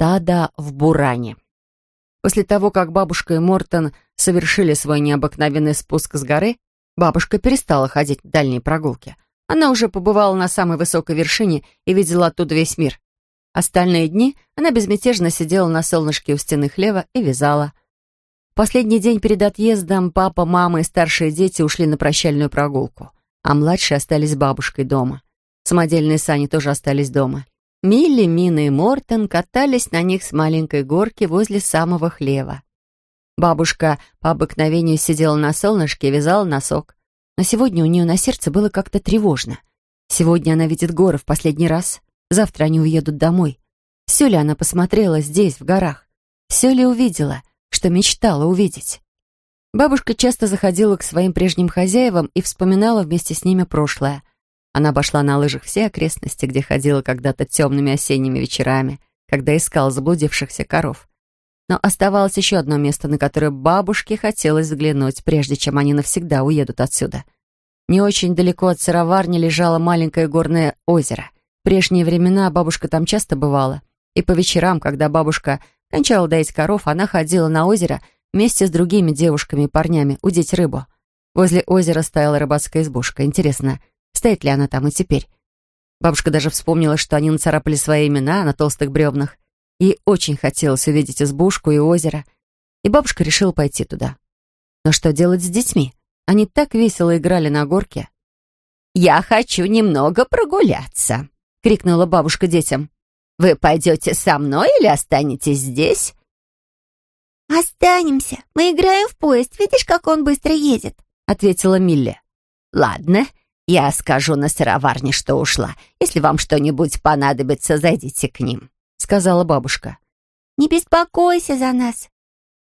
Стадо в Буране. После того, как бабушка и Мортон совершили свой необыкновенный спуск с горы, бабушка перестала ходить в дальние прогулки. Она уже побывала на самой высокой вершине и видела оттуда весь мир. Остальные дни она безмятежно сидела на солнышке у стены хлева и вязала. В последний день перед отъездом папа, мама и старшие дети ушли на прощальную прогулку, а младшие остались с бабушкой дома. Самодельные сани тоже остались дома. Милли, Мина и Мортон катались на них с маленькой горки возле самого хлева. Бабушка по обыкновению сидела на солнышке и вязала носок. Но сегодня у нее на сердце было как-то тревожно. Сегодня она видит горы в последний раз. Завтра они уедут домой. Все ли она посмотрела здесь, в горах? Все ли увидела, что мечтала увидеть? Бабушка часто заходила к своим прежним хозяевам и вспоминала вместе с ними прошлое. Она обошла на лыжах все окрестности, где ходила когда-то темными осенними вечерами, когда искала заблудившихся коров. Но оставалось еще одно место, на которое бабушке хотелось взглянуть, прежде чем они навсегда уедут отсюда. Не очень далеко от сыроварни лежало маленькое горное озеро. В прежние времена бабушка там часто бывала. И по вечерам, когда бабушка кончала доить коров, она ходила на озеро вместе с другими девушками и парнями удить рыбу. Возле озера стояла рыбацкая избушка. Интересно, Стоит ли она там и теперь? Бабушка даже вспомнила, что они нацарапали свои имена на толстых бревнах. Ей очень хотелось увидеть избушку и озеро. И бабушка решила пойти туда. Но что делать с детьми? Они так весело играли на горке. «Я хочу немного прогуляться», — крикнула бабушка детям. «Вы пойдете со мной или останетесь здесь?» «Останемся. Мы играем в поезд. Видишь, как он быстро едет?» — ответила Милли. «Ладно, я скажу на сыроварне, что ушла. Если вам что-нибудь понадобится, зайдите к ним», — сказала бабушка. «Не беспокойся за нас».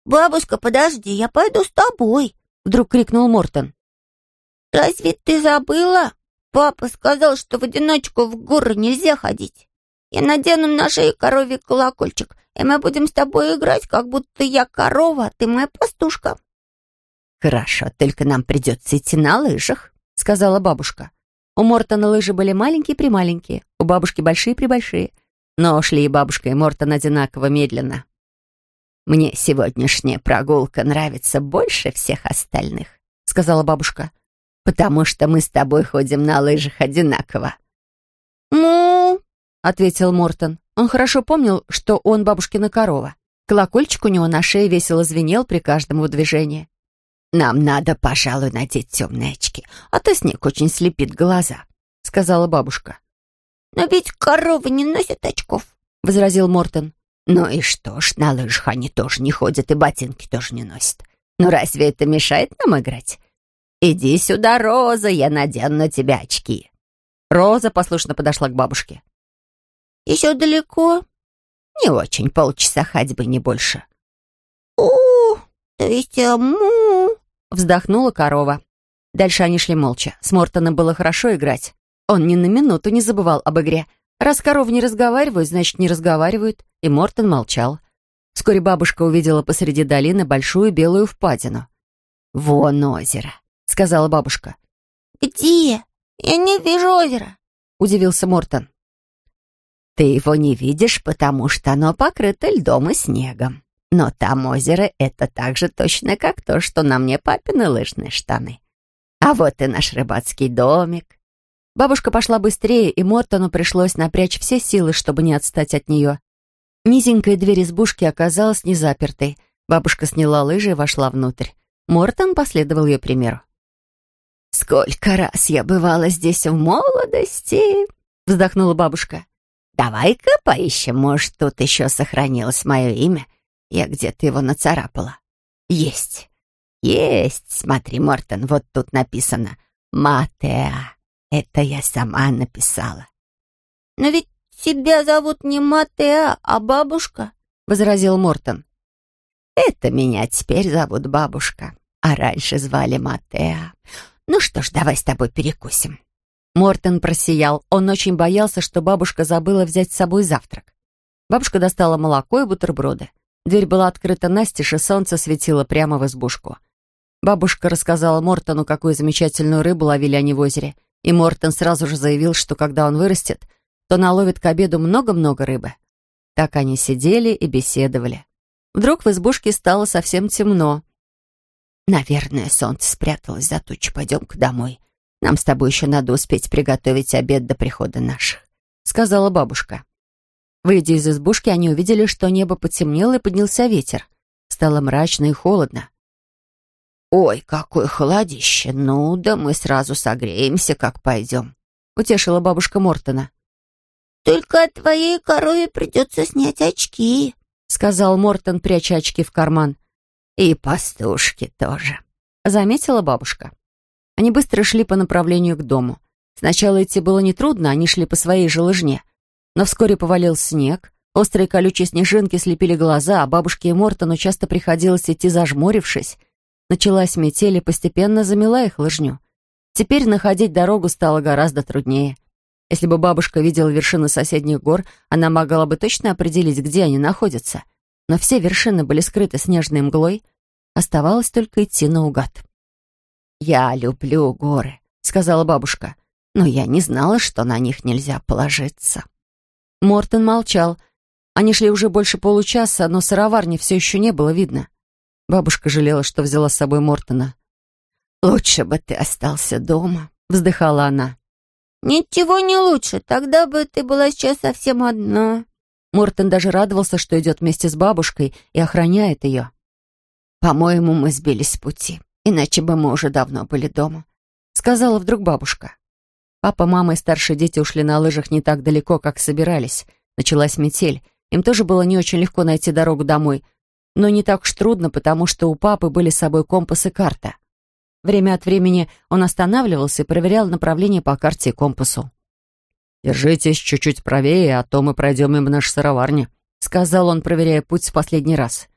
«Бабушка, подожди, я пойду с тобой», — вдруг крикнул Мортон. «Разве ты забыла? Папа сказал, что в одиночку в горы нельзя ходить. Я надену на шею коровий колокольчик, и мы будем с тобой играть, как будто я корова, а ты моя пастушка». «Хорошо, только нам придется идти на лыжах», — сказала бабушка. У Мортона лыжи были маленькие-прималенькие, у бабушки большие-пребольшие. Но шли и бабушка, и Мортон одинаково медленно. «Мне сегодняшняя прогулка нравится больше всех остальных», — сказала бабушка, «потому что мы с тобой ходим на лыжах одинаково». «Ну?» — ответил Мортон. Он хорошо помнил, что он бабушкина корова. Колокольчик у него на шее весело звенел при каждом его движении. «Нам надо, пожалуй, надеть темные очки, а то снег очень слепит глаза», — сказала бабушка. «Но ведь коровы не носят очков», — возразил Мортон. «Ну и что ж, на лыжах они тоже не ходят и ботинки тоже не носят. Но разве это мешает нам играть? Иди сюда, Роза, я надену на тебя очки». Роза послушно подошла к бабушке. «Еще далеко?» «Не очень, полчаса ходьбы, не больше». «У, то есть му?» Вздохнула корова. Дальше они шли молча. С Мортоном было хорошо играть. Он ни на минуту не забывал об игре. Раз коровы не разговаривают, значит, не разговаривают. И Мортон молчал. Вскоре бабушка увидела посреди долины большую белую впадину. «Вон озеро», — сказала бабушка. «Где? Я не вижу озера», — удивился Мортон. «Ты его не видишь, потому что оно покрыто льдом и снегом», но там озеро — это так же точно, как то, что на мне папины лыжные штаны. А вот и наш рыбацкий домик. Бабушка пошла быстрее, и Мортону пришлось напрячь все силы, чтобы не отстать от нее. Низенькая дверь избушки оказалась незапертой. Бабушка сняла лыжи и вошла внутрь. Мортон последовал ее примеру. «Сколько раз я бывала здесь в молодости!» — вздохнула бабушка. «Давай-ка поищем, может, тут еще сохранилось мое имя, я где-то его нацарапала. Есть. Есть. Смотри, Мортон, вот тут написано «Матеа». Это я сама написала. «Но ведь тебя зовут не Матеа, а бабушка», — возразил Мортон. «Это меня теперь зовут бабушка, а раньше звали Матеа. Ну что ж, давай с тобой перекусим». Мортон просиял. Он очень боялся, что бабушка забыла взять с собой завтрак. Бабушка достала молоко и бутерброды. Дверь была открыта настежь, и солнце светило прямо в избушку. Бабушка рассказала Мортону, какую замечательную рыбу ловили они в озере, и Мортон сразу же заявил, что когда он вырастет, то наловит к обеду много-много рыбы. Так они сидели и беседовали. Вдруг в избушке стало совсем темно. «Наверное, солнце спряталось за тучу. Пойдем-ка домой. Нам с тобой еще надо успеть приготовить обед до прихода наших», — сказала бабушка. Выйдя из избушки, они увидели, что небо потемнело и поднялся ветер. Стало мрачно и холодно. «Ой, какое холодище! Ну да мы сразу согреемся, как пойдем», — утешила бабушка Мортона. «Только от твоей корове придется снять очки», — сказал Мортон, пряча очки в карман. «И пастушки тоже», — заметила бабушка. Они быстро шли по направлению к дому. Сначала идти было нетрудно, они шли по своей же лыжне. Но вскоре повалил снег, острые колючие снежинки слепили глаза, а бабушке и Мортону часто приходилось идти зажмурившись. Началась метель и постепенно замела их лыжню. Теперь находить дорогу стало гораздо труднее. Если бы бабушка видела вершины соседних гор, она могла бы точно определить, где они находятся. Но все вершины были скрыты снежной мглой. Оставалось только идти наугад. «Я люблю горы», — сказала бабушка, «но я не знала, что на них нельзя положиться». Мортон молчал. Они шли уже больше получаса, но сыроварни все еще не было видно. Бабушка жалела, что взяла с собой Мортона. «Лучше бы ты остался дома», — вздыхала она. «Ничего не лучше, тогда бы ты была сейчас совсем одна». Мортон даже радовался, что идет вместе с бабушкой и охраняет ее. «По-моему, мы сбились с пути, иначе бы мы уже давно были дома», — сказала вдруг бабушка. Папа, мама и старшие дети ушли на лыжах не так далеко, как собирались. Началась метель. Им тоже было не очень легко найти дорогу домой — но не так уж трудно, потому что у папы были с собой компас и карта. Время от времени он останавливался и проверял направление по карте и компасу. «Держитесь чуть-чуть правее, а то мы пройдем мимо нашей сыроварни», сказал он, проверяя путь в последний раз.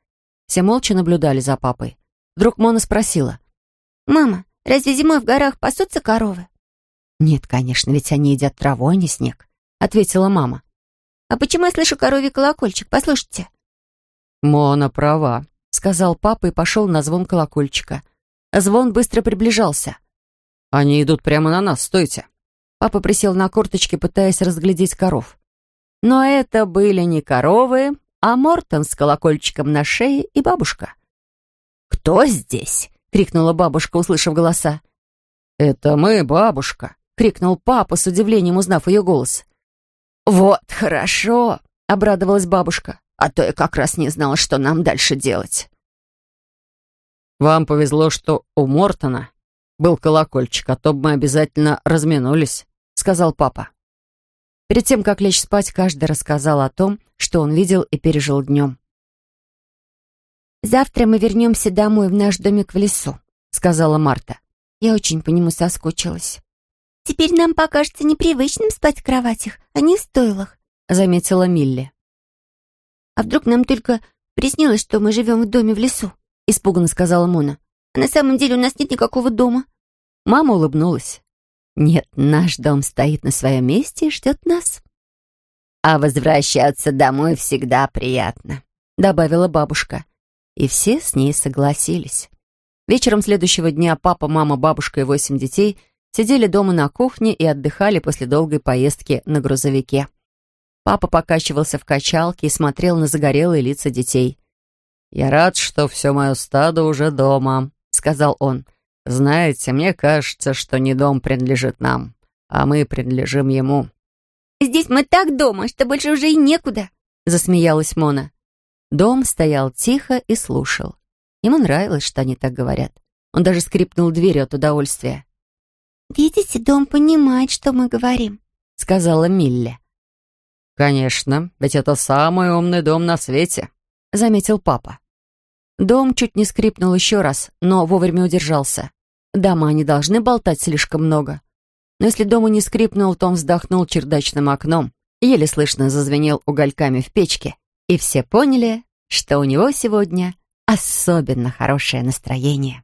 Все молча наблюдали за папой. Вдруг Мона спросила. «Мама, разве зимой в горах пасутся коровы?» «Нет, конечно, ведь они едят траву, а не снег», ответила мама. «А почему я слышу коровий колокольчик? Послушайте». «Мона права», — сказал папа и пошел на звон колокольчика. Звон быстро приближался. «Они идут прямо на нас, стойте». Папа присел на корточки, пытаясь разглядеть коров. Но это были не коровы, а Мортон с колокольчиком на шее и бабушка. «Кто здесь?» — крикнула бабушка, услышав голоса. «Это мы, бабушка!» — крикнул папа, с удивлением узнав ее голос. «Вот хорошо!» — обрадовалась бабушка а то я как раз не знала, что нам дальше делать. «Вам повезло, что у Мортона был колокольчик, а то бы мы обязательно разминулись», — сказал папа. Перед тем, как лечь спать, каждый рассказал о том, что он видел и пережил днем. «Завтра мы вернемся домой в наш домик в лесу», — сказала Марта. «Я очень по нему соскучилась». «Теперь нам покажется непривычным спать в кроватях, а не в стойлах», — заметила Милли. «А вдруг нам только приснилось, что мы живем в доме в лесу?» — испуганно сказала Мона. «А на самом деле у нас нет никакого дома». Мама улыбнулась. «Нет, наш дом стоит на своем месте и ждет нас». «А возвращаться домой всегда приятно», — добавила бабушка. И все с ней согласились. Вечером следующего дня папа, мама, бабушка и восемь детей сидели дома на кухне и отдыхали после долгой поездки на грузовике. Папа покачивался в качалке и смотрел на загорелые лица детей. «Я рад, что все мое стадо уже дома», — сказал он. «Знаете, мне кажется, что не дом принадлежит нам, а мы принадлежим ему». «Здесь мы так дома, что больше уже и некуда», — засмеялась Мона. Дом стоял тихо и слушал. Ему нравилось, что они так говорят. Он даже скрипнул дверью от удовольствия. «Видите, дом понимает, что мы говорим», — сказала Милли. «Конечно, ведь это самый умный дом на свете», — заметил папа. Дом чуть не скрипнул еще раз, но вовремя удержался. Дома не должны болтать слишком много. Но если дома не скрипнул, то он вздохнул чердачным окном, еле слышно зазвенел угольками в печке, и все поняли, что у него сегодня особенно хорошее настроение.